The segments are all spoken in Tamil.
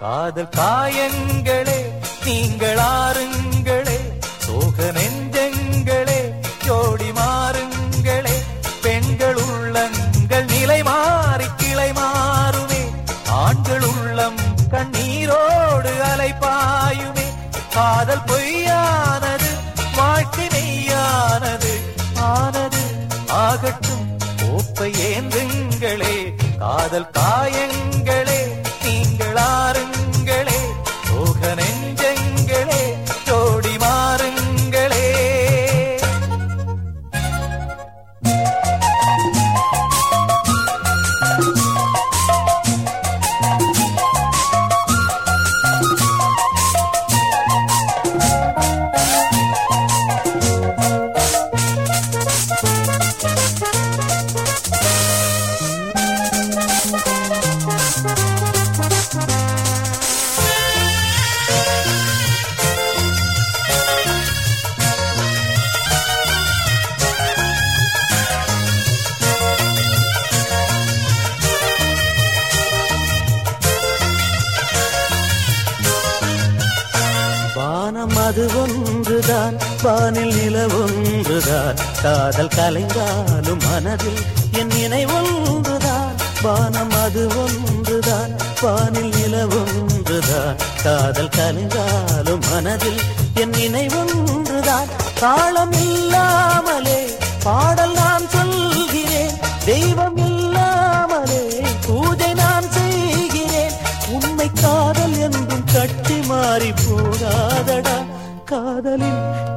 காதல் காயங்களே நீங்கள் ஆறுங்களே சோக நெஞ்சங்களே ஜோடி மாறுங்களே பெண்கள் உள்ளங்கள் நிலை மாறி கிளை மாறுமே ஆண்கள் உள்ளம் கண்ணீரோடு அலைப்பாயுமே காதல் பொய்யானது வாழ்க்கை மெய்யானது ஆனது ஆகட்டும் கோப்பை ஏந்துங்களே காதல் அது ஒன்றுதான். வானில் நில ஒன்றுதான். காதல் கலைந்தாலும் மனதில் என் நினைவொன்றுதான் வானம் அது ஒன்றுதான். வானில் நில ஒன்றுதான். காதல் கலைந்தாலும் மனதில் என் நினைவொன்றுதான் தாளம் இல்லாமலே பாடல் நான்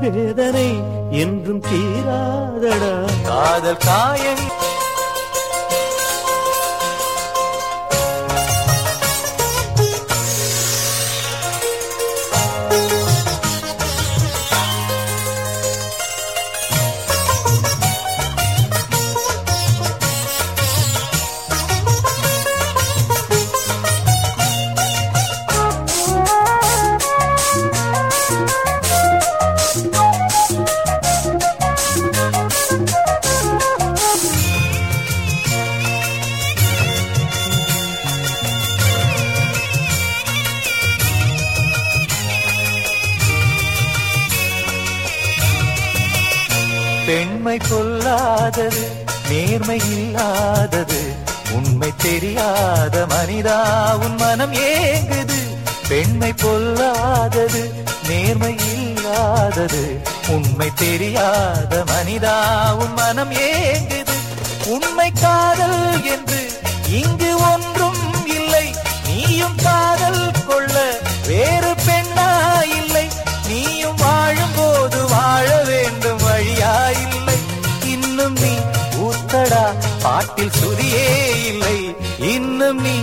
வேதனை என்றும் தீராதடா. காதல் காயங் பெண்மை பொல்லாதது நேர்மை இல்லாதது உண்மை தெரியாத மனிதா உன் மனம் ஏங்குது. பெண்மை பொல்லாதது நேர்மை இல்லாதது உண்மை தெரியாத மனிதா உன் மனம் ஏங்குது. உண்மை காதல் பாட்டில் சுதியே இல்லை. இன்னும் நீ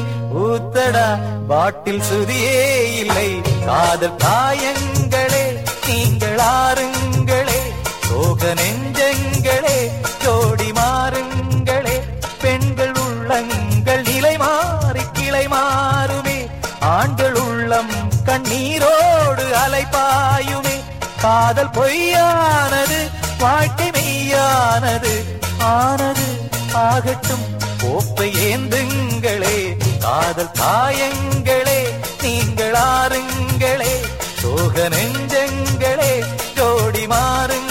ஊத்தடா பாட்டில் சுதியே இல்லை. காதல் காயங்களே நீங்கள் ஆறுங்களே. சோக நெஞ்சங்களே ஜோடி மாறுங்களே. பெண்கள் உள்ளங்கள் நிலை மாறி கிளை மாறுமே. ஆண்கள் உள்ளம் கண்ணீரோடு அலைப்பாயுமே காதல் பொய்யானது ஆகட்டும். கோப்பை ஏந்துங்களே காதல் தாயங்களே நீங்கள் ஆறுங்களே சோக நெஞ்சங்களே ஜோடி மாறுங்கள்